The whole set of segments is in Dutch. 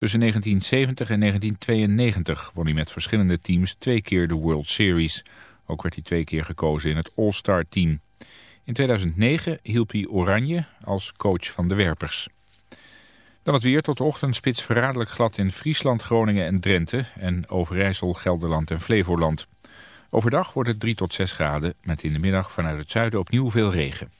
Tussen 1970 en 1992 won hij met verschillende teams twee keer de World Series. Ook werd hij twee keer gekozen in het All-Star team. In 2009 hielp hij Oranje als coach van de werpers. Dan het weer tot de ochtendspits verraderlijk glad in Friesland, Groningen en Drenthe... en Overijssel, Gelderland en Flevoland. Overdag wordt het 3 tot 6 graden, met in de middag vanuit het zuiden opnieuw veel regen.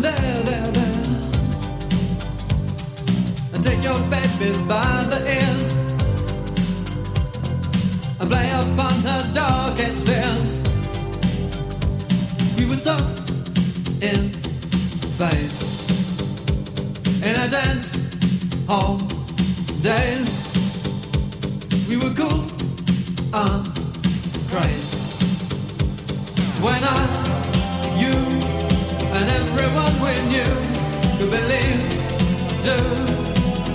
There, there, there. And take your baby by the ears and play upon her darkest fears was up in phase in a dance hall days. We were cool and crazy when I, and everyone we knew could believe, do,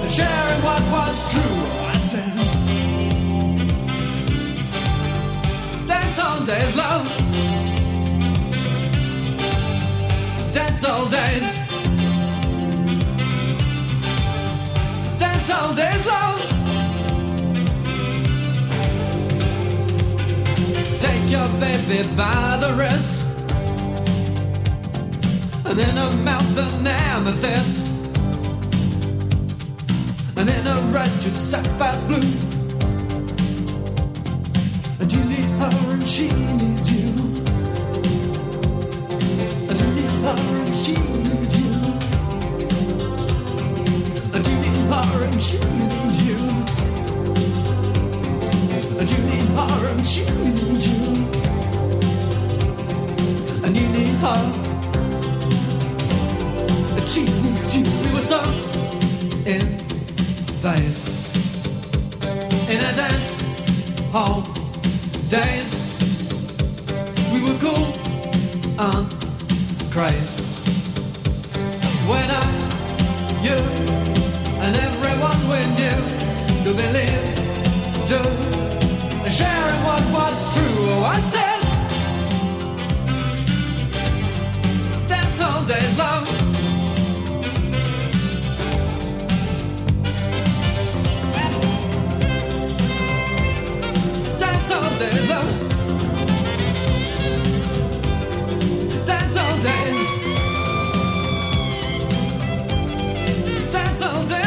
sharing what was true. I said, dance all days, love dance all days. Dance all days long. Take your baby by the wrist. And in her mouth an amethyst. And in her eyes just sapphire blue. And you need her and she was true. Oh, I said, that's all days love. That's all days love. That's all days.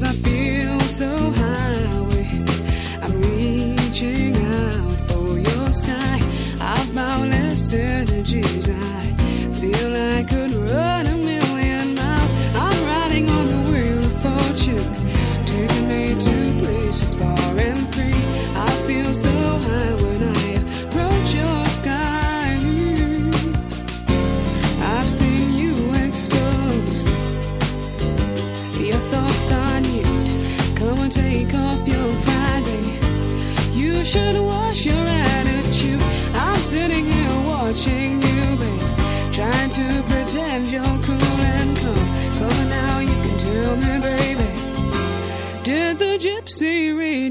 cause I feel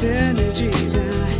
synergies and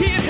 dat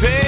paid.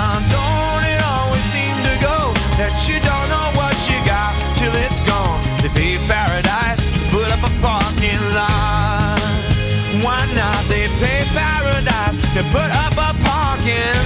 to put up a parking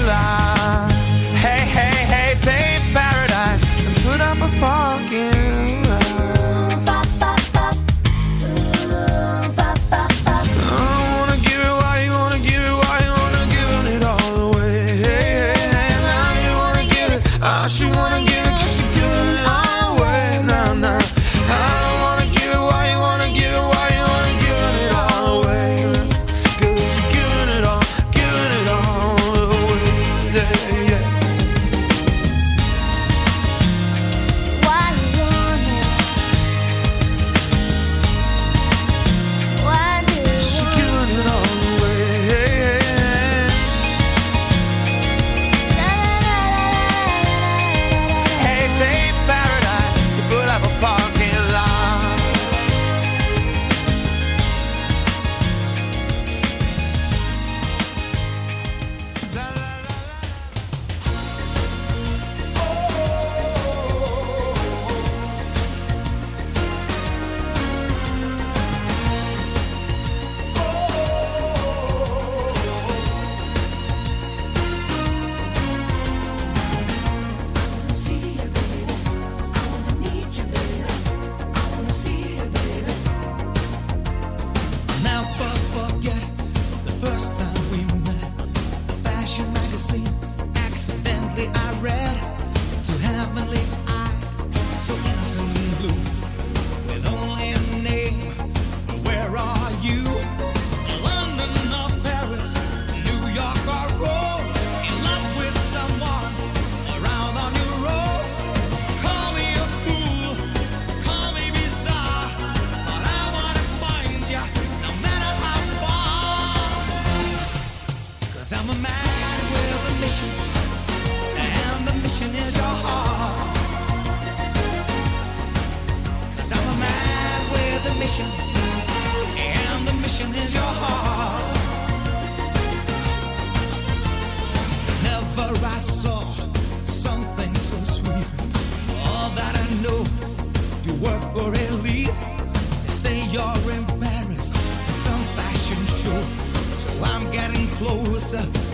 dancer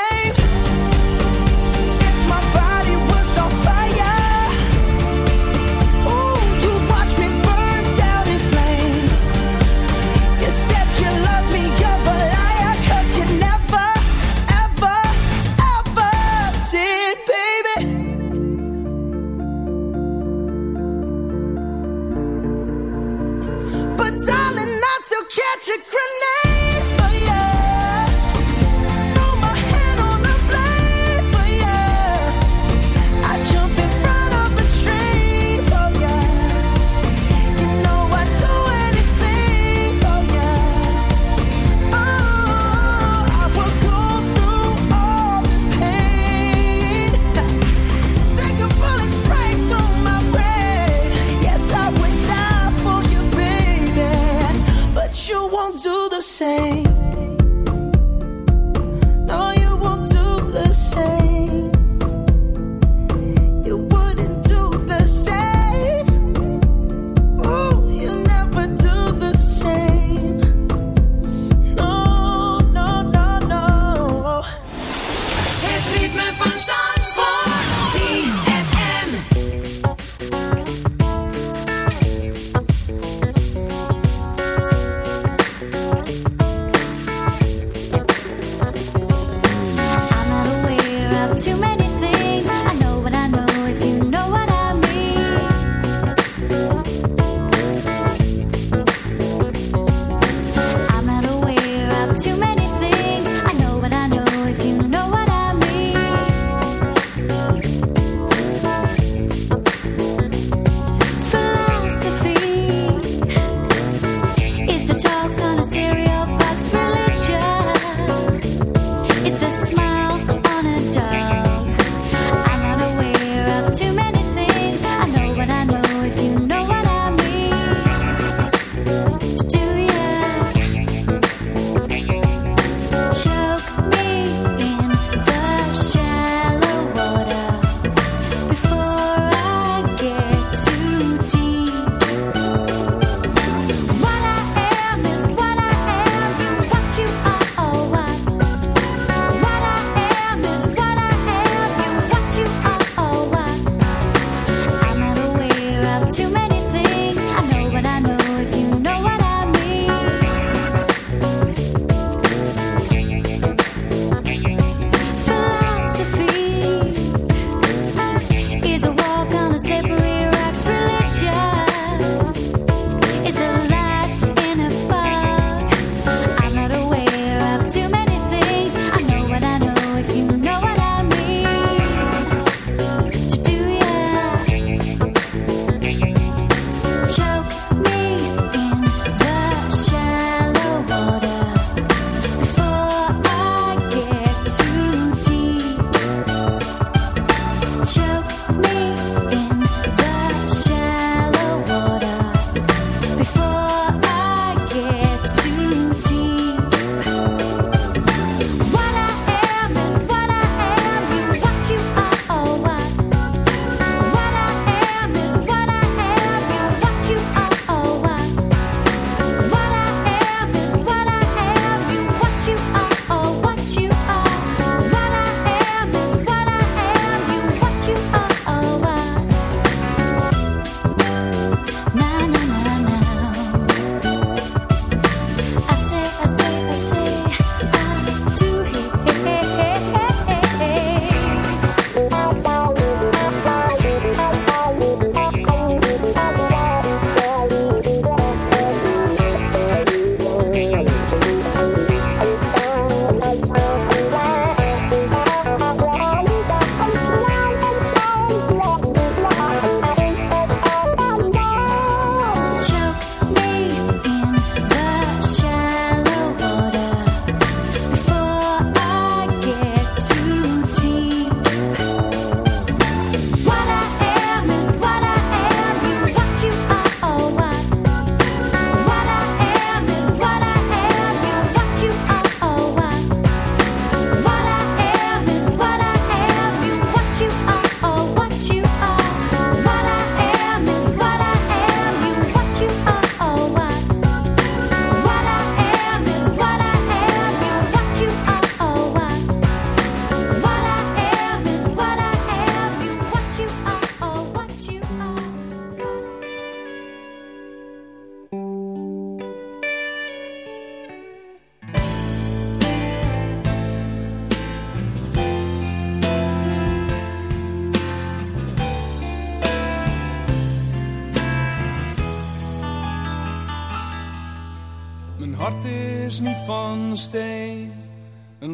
name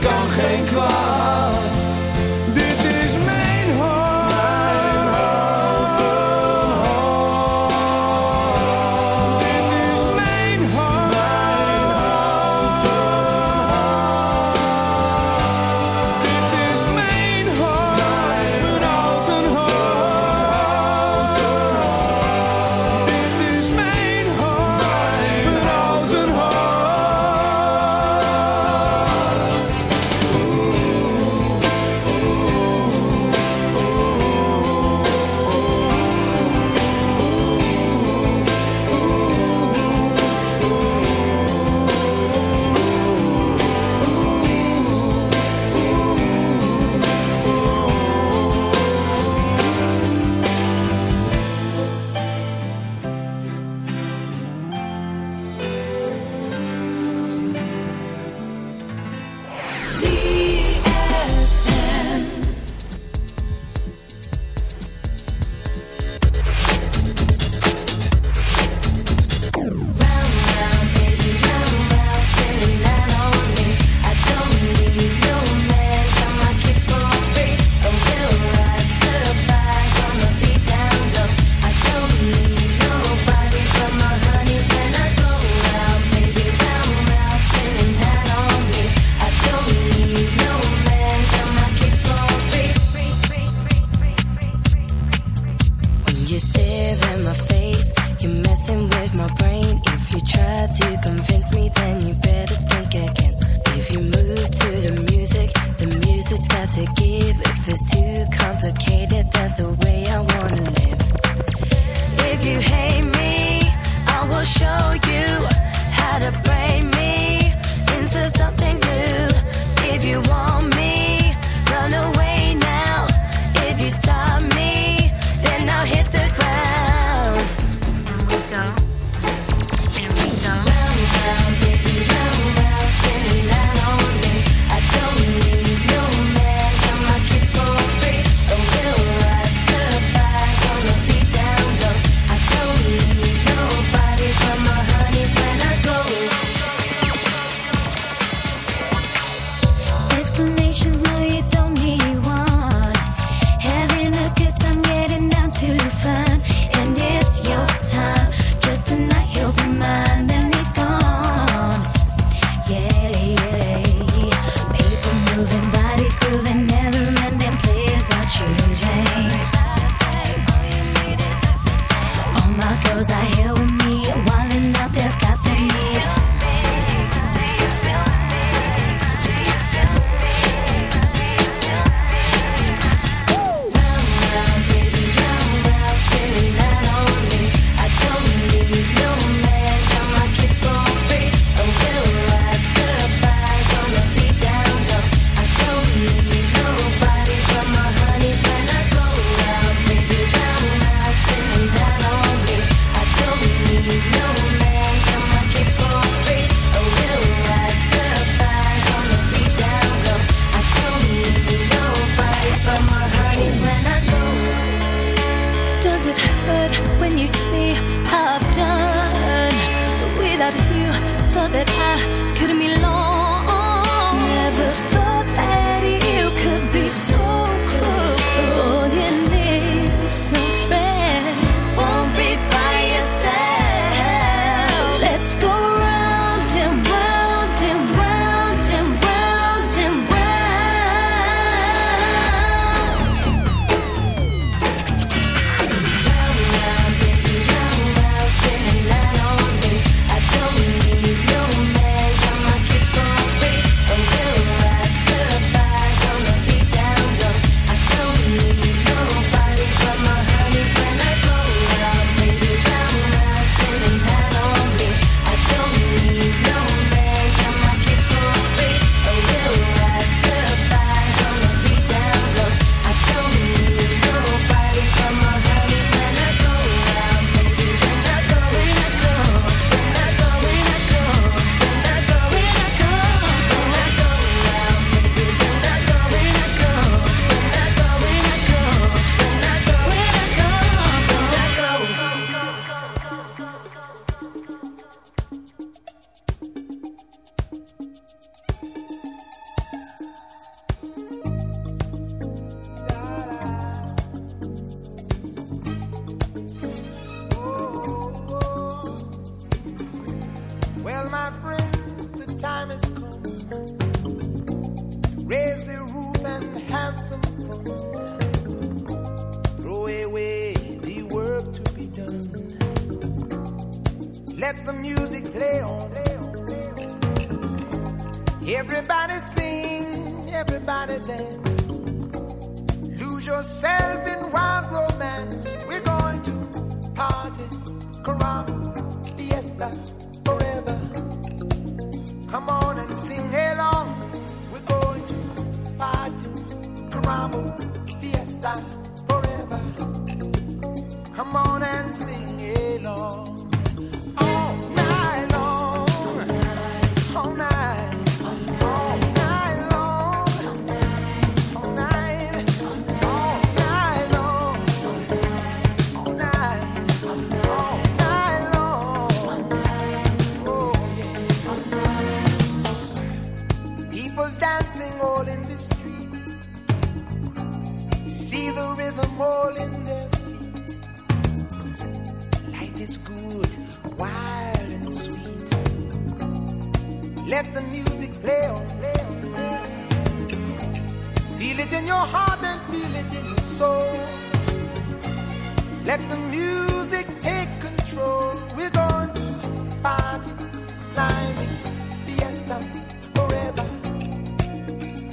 Kan geen kwaad.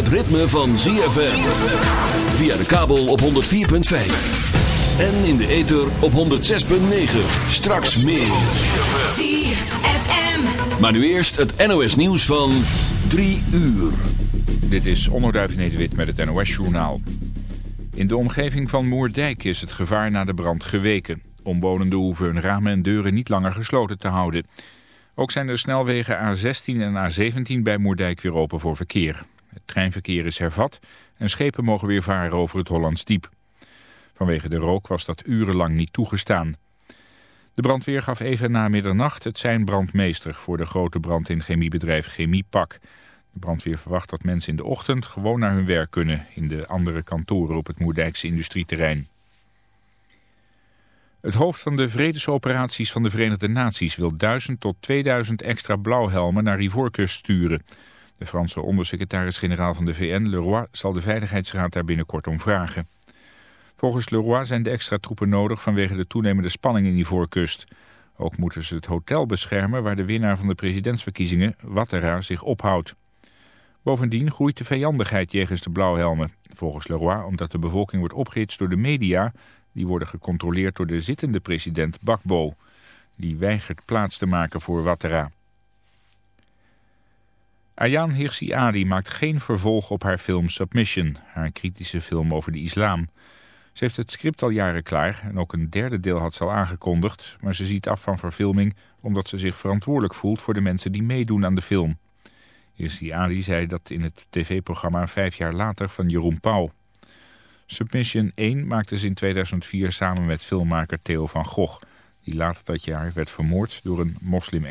het ritme van ZFM. Via de kabel op 104.5. En in de ether op 106.9. Straks meer. ZFM. Maar nu eerst het NOS nieuws van 3 uur. Dit is Onderduif Nederwit met het NOS-journaal. In de omgeving van Moerdijk is het gevaar na de brand geweken. Omwonenden hoeven hun ramen en deuren niet langer gesloten te houden. Ook zijn de snelwegen A16 en A17 bij Moerdijk weer open voor verkeer. Treinverkeer is hervat en schepen mogen weer varen over het Hollands Diep. Vanwege de rook was dat urenlang niet toegestaan. De brandweer gaf even na middernacht het zijn brandmeester voor de grote brand in chemiebedrijf Chemiepak. De brandweer verwacht dat mensen in de ochtend gewoon naar hun werk kunnen in de andere kantoren op het Moerdijkse industrieterrein. Het hoofd van de vredesoperaties van de Verenigde Naties wil 1000 tot 2000 extra blauwhelmen naar Ivoorkust sturen. De Franse ondersecretaris-generaal van de VN, Leroy, zal de Veiligheidsraad daar binnenkort om vragen. Volgens Leroy zijn de extra troepen nodig vanwege de toenemende spanning in Ivoorkust. Ook moeten ze het hotel beschermen waar de winnaar van de presidentsverkiezingen, Ouattara, zich ophoudt. Bovendien groeit de vijandigheid jegens de blauwhelmen. Volgens Leroy omdat de bevolking wordt opgehitst door de media... die worden gecontroleerd door de zittende president Bakbo. Die weigert plaats te maken voor Ouattara. Ayaan Hirsi Ali maakt geen vervolg op haar film Submission... haar kritische film over de islam... Ze heeft het script al jaren klaar en ook een derde deel had ze al aangekondigd, maar ze ziet af van verfilming omdat ze zich verantwoordelijk voelt voor de mensen die meedoen aan de film. Hirsi Ali zei dat in het tv-programma vijf jaar later van Jeroen Pauw. Submission 1 maakte ze in 2004 samen met filmmaker Theo van Gogh, die later dat jaar werd vermoord door een moslim